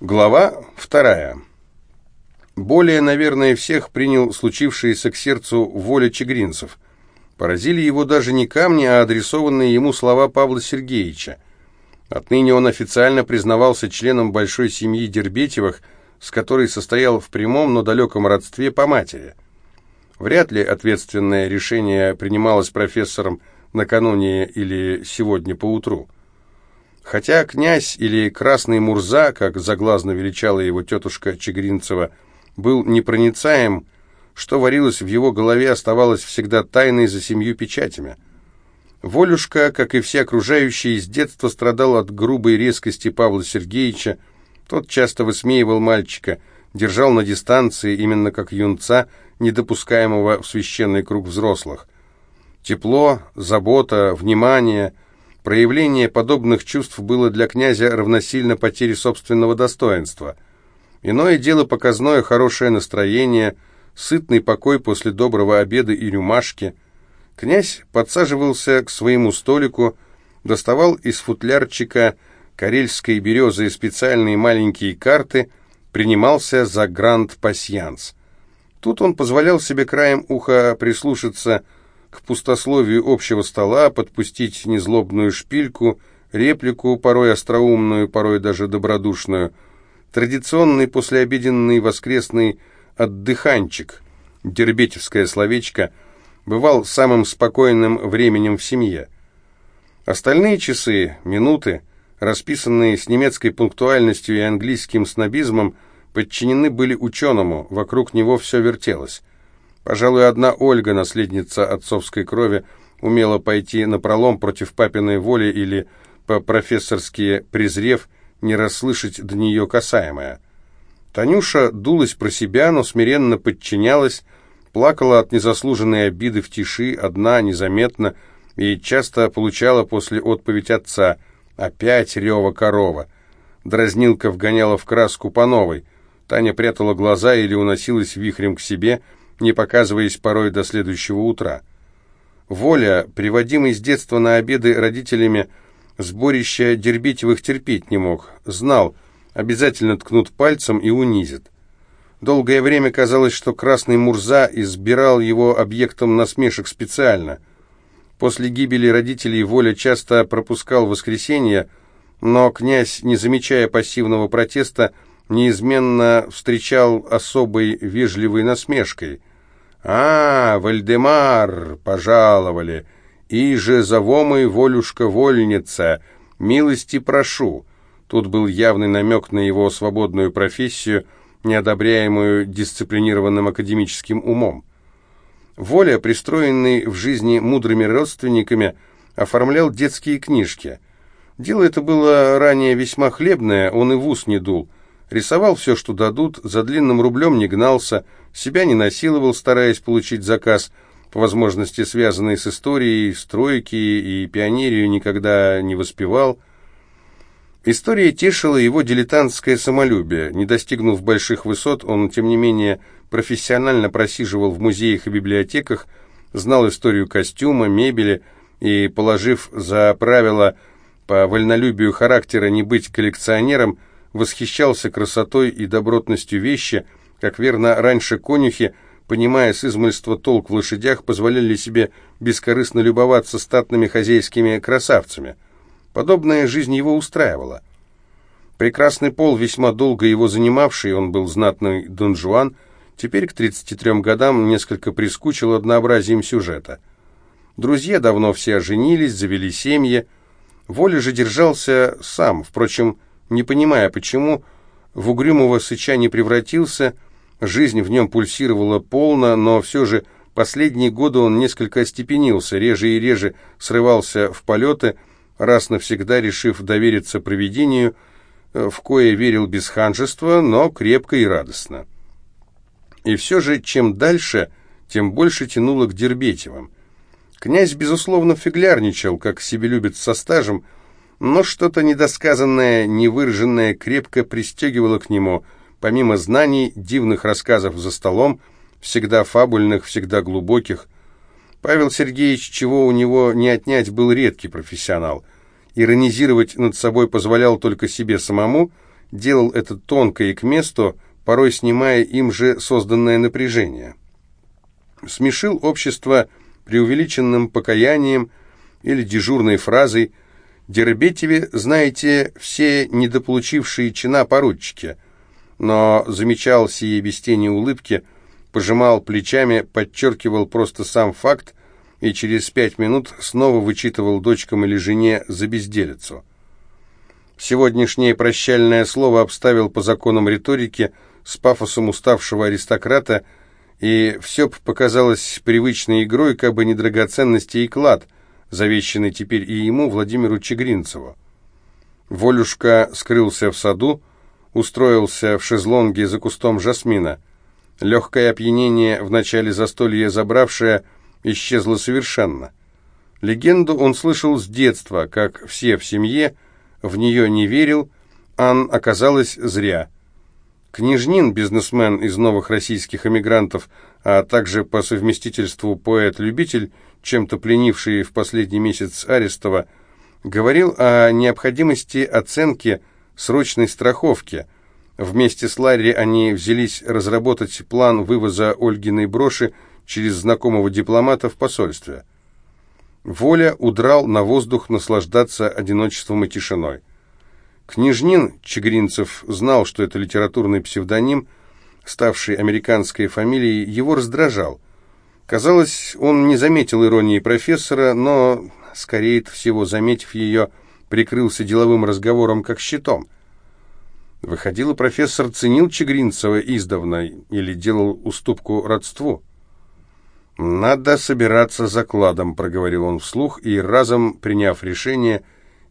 Глава вторая. Более, наверное, всех принял случившееся к сердцу воля чегринцев. Поразили его даже не камни, а адресованные ему слова Павла Сергеевича. Отныне он официально признавался членом большой семьи Дербетевых, с которой состоял в прямом, но далеком родстве по матери. Вряд ли ответственное решение принималось профессором накануне или сегодня поутру. Хотя князь или красный Мурза, как заглазно величала его тетушка Чегринцева, был непроницаем, что варилось в его голове, оставалось всегда тайной за семью печатями. Волюшка, как и все окружающие, с детства страдал от грубой резкости Павла Сергеевича, тот часто высмеивал мальчика, держал на дистанции, именно как юнца, недопускаемого в священный круг взрослых. Тепло, забота, внимание — Проявление подобных чувств было для князя равносильно потере собственного достоинства. Иное дело показное хорошее настроение, сытный покой после доброго обеда и рюмашки. Князь подсаживался к своему столику, доставал из футлярчика карельской березы специальные маленькие карты, принимался за гранд-пасьянс. Тут он позволял себе краем уха прислушаться к пустословию общего стола, подпустить незлобную шпильку, реплику, порой остроумную, порой даже добродушную, традиционный послеобеденный воскресный отдыханчик, дербетевское словечко, бывал самым спокойным временем в семье. Остальные часы, минуты, расписанные с немецкой пунктуальностью и английским снобизмом, подчинены были ученому, вокруг него все вертелось. Пожалуй, одна Ольга, наследница отцовской крови, умела пойти на пролом против папиной воли или, по-профессорски презрев, не расслышать до нее касаемое. Танюша дулась про себя, но смиренно подчинялась, плакала от незаслуженной обиды в тиши, одна, незаметно, и часто получала после отповедь отца «Опять рева корова». Дразнилка вгоняла в краску по новой. Таня прятала глаза или уносилась вихрем к себе – не показываясь порой до следующего утра. Воля, приводимый с детства на обеды родителями, сборище Дербетевых терпеть не мог, знал, обязательно ткнут пальцем и унизит. Долгое время казалось, что Красный Мурза избирал его объектом насмешек специально. После гибели родителей Воля часто пропускал воскресенье, но князь, не замечая пассивного протеста, неизменно встречал особой вежливой насмешкой. «А, Вальдемар, пожаловали! И же завомой волюшка вольница! Милости прошу!» Тут был явный намек на его свободную профессию, неодобряемую дисциплинированным академическим умом. Воля, пристроенный в жизни мудрыми родственниками, оформлял детские книжки. Дело это было ранее весьма хлебное, он и в ус не дул – Рисовал все, что дадут, за длинным рублем не гнался, себя не насиловал, стараясь получить заказ, по возможности связанный с историей, стройки и пионерию никогда не воспевал. История тешила его дилетантское самолюбие. Не достигнув больших высот, он, тем не менее, профессионально просиживал в музеях и библиотеках, знал историю костюма, мебели и, положив за правило по вольнолюбию характера не быть коллекционером, восхищался красотой и добротностью вещи, как верно раньше конюхи, понимая с измольства толк в лошадях, позволяли себе бескорыстно любоваться статными хозяйскими красавцами. Подобная жизнь его устраивала. Прекрасный пол, весьма долго его занимавший, он был знатный Дон Жуан, теперь к 33 годам несколько прискучил однообразием сюжета. Друзья давно все оженились, завели семьи. Воля же держался сам, впрочем, не понимая, почему в угрюмого сыча не превратился, жизнь в нем пульсировала полно, но все же последние годы он несколько остепенился, реже и реже срывался в полеты, раз навсегда решив довериться провидению, э, в кое верил без ханжества, но крепко и радостно. И все же, чем дальше, тем больше тянуло к Дербетевым. Князь, безусловно, фиглярничал, как себе любит со стажем, но что-то недосказанное, невыраженное крепко пристегивало к нему, помимо знаний, дивных рассказов за столом, всегда фабульных, всегда глубоких. Павел Сергеевич, чего у него не отнять, был редкий профессионал. Иронизировать над собой позволял только себе самому, делал это тонко и к месту, порой снимая им же созданное напряжение. Смешил общество преувеличенным покаянием или дежурной фразой «Дербетеве, знаете, все недополучившие чина поручики», но замечал сие без тени улыбки, пожимал плечами, подчеркивал просто сам факт и через пять минут снова вычитывал дочкам или жене за безделицу. Сегодняшнее прощальное слово обставил по законам риторики с пафосом уставшего аристократа, и все показалось привычной игрой, как бы не драгоценности и клад, завещанный теперь и ему, Владимиру Чегринцеву. Волюшка скрылся в саду, устроился в шезлонге за кустом жасмина. Легкое опьянение, в начале застолья забравшее, исчезло совершенно. Легенду он слышал с детства, как все в семье, в нее не верил, Ан оказалось зря. Княжнин, бизнесмен из новых российских эмигрантов, а также по совместительству поэт-любитель, чем-то пленивший в последний месяц Арестова, говорил о необходимости оценки срочной страховки. Вместе с Ларри они взялись разработать план вывоза Ольгиной броши через знакомого дипломата в посольстве. Воля удрал на воздух наслаждаться одиночеством и тишиной. Княжнин Чегринцев знал, что это литературный псевдоним, ставший американской фамилией, его раздражал. Казалось, он не заметил иронии профессора, но, скорее всего, заметив ее, прикрылся деловым разговором как щитом. Выходило, профессор ценил Чегринцева издавна или делал уступку родству. «Надо собираться закладом», — проговорил он вслух, и разом, приняв решение,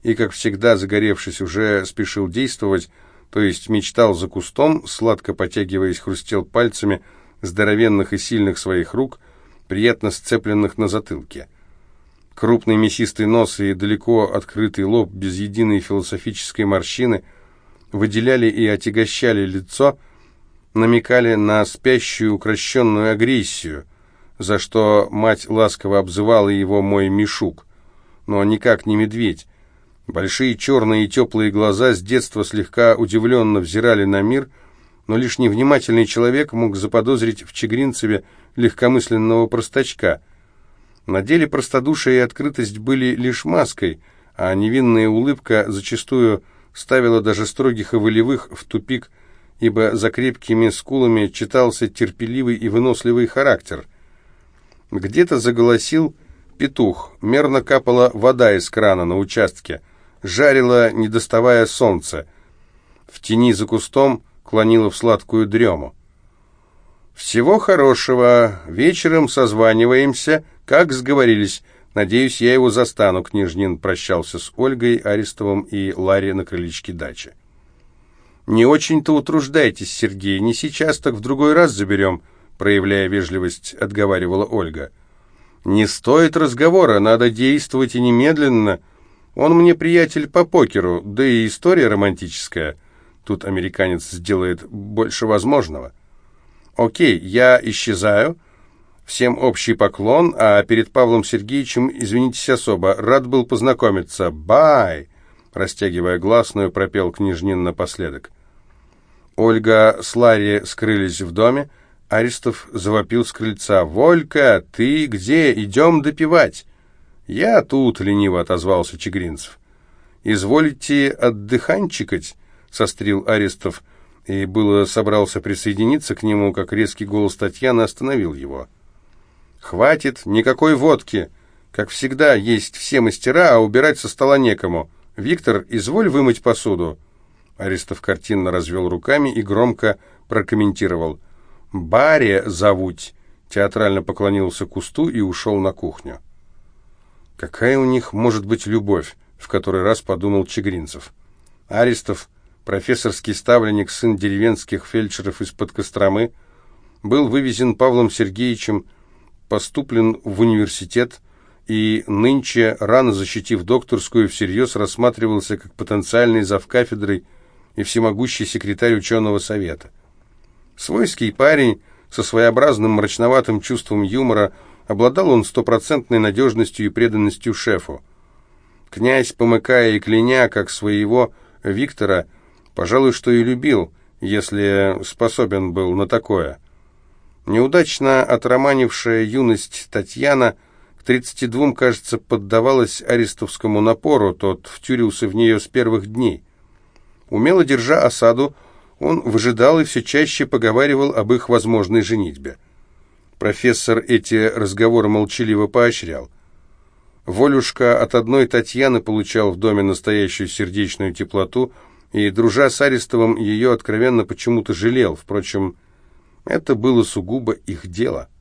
и, как всегда, загоревшись, уже спешил действовать, то есть мечтал за кустом, сладко потягиваясь, хрустел пальцами здоровенных и сильных своих рук, приятно сцепленных на затылке. Крупный мясистый нос и далеко открытый лоб без единой философической морщины выделяли и отягощали лицо, намекали на спящую укращенную агрессию — за что мать ласково обзывала его «мой Мишук», но никак не медведь. Большие черные и теплые глаза с детства слегка удивленно взирали на мир, но лишь невнимательный человек мог заподозрить в Чегринцеве легкомысленного простачка. На деле простодушие и открытость были лишь маской, а невинная улыбка зачастую ставила даже строгих и волевых в тупик, ибо за крепкими скулами читался терпеливый и выносливый характер – где-то заголосил петух, мерно капала вода из крана на участке, жарило, не доставая солнца. В тени за кустом клонило в сладкую дрему. «Всего хорошего. Вечером созваниваемся, как сговорились. Надеюсь, я его застану», — Княжнин прощался с Ольгой, Арестовым и Ларри на крылечке дачи. «Не очень-то утруждайтесь, Сергей, не сейчас, так в другой раз заберем», — проявляя вежливость, отговаривала Ольга. «Не стоит разговора, надо действовать и немедленно. Он мне приятель по покеру, да и история романтическая. Тут американец сделает больше возможного. Окей, я исчезаю. Всем общий поклон, а перед Павлом Сергеевичем извинитесь особо. Рад был познакомиться. Бай!» Растягивая гласную, пропел княжнин напоследок. Ольга с Ларри скрылись в доме, Аристов завопил с крыльца. «Волька, ты где? Идем допивать!» «Я тут», — лениво отозвался Чегринцев. «Изволите отдыханчикать?» — сострил Арестов, и было собрался присоединиться к нему, как резкий голос Татьяны остановил его. «Хватит, никакой водки. Как всегда, есть все мастера, а убирать со стола некому. Виктор, изволь вымыть посуду». Арестов картинно развел руками и громко прокомментировал — Баре зовуть!» Театрально поклонился кусту и ушел на кухню. «Какая у них может быть любовь?» — в который раз подумал Чегринцев. Аристов, профессорский ставленник, сын деревенских фельдшеров из-под Костромы, был вывезен Павлом Сергеевичем, поступлен в университет и нынче, рано защитив докторскую, всерьез рассматривался как потенциальный завкафедрой и всемогущий секретарь ученого совета. Свойский парень со своеобразным мрачноватым чувством юмора, обладал он стопроцентной надежностью и преданностью шефу. Князь, помыкая и кляня, как своего Виктора, Пожалуй, что и любил, если способен был на такое. Неудачно отроманившая юность Татьяна к 32, кажется, поддавалась арестовскому напору, тот втюрился в нее с первых дней. Умело держа осаду, он выжидал и все чаще поговаривал об их возможной женитьбе. Профессор эти разговоры молчаливо поощрял. Волюшка от одной Татьяны получал в доме настоящую сердечную теплоту, и, дружа с Арестовым, ее откровенно почему-то жалел. Впрочем, это было сугубо их дело.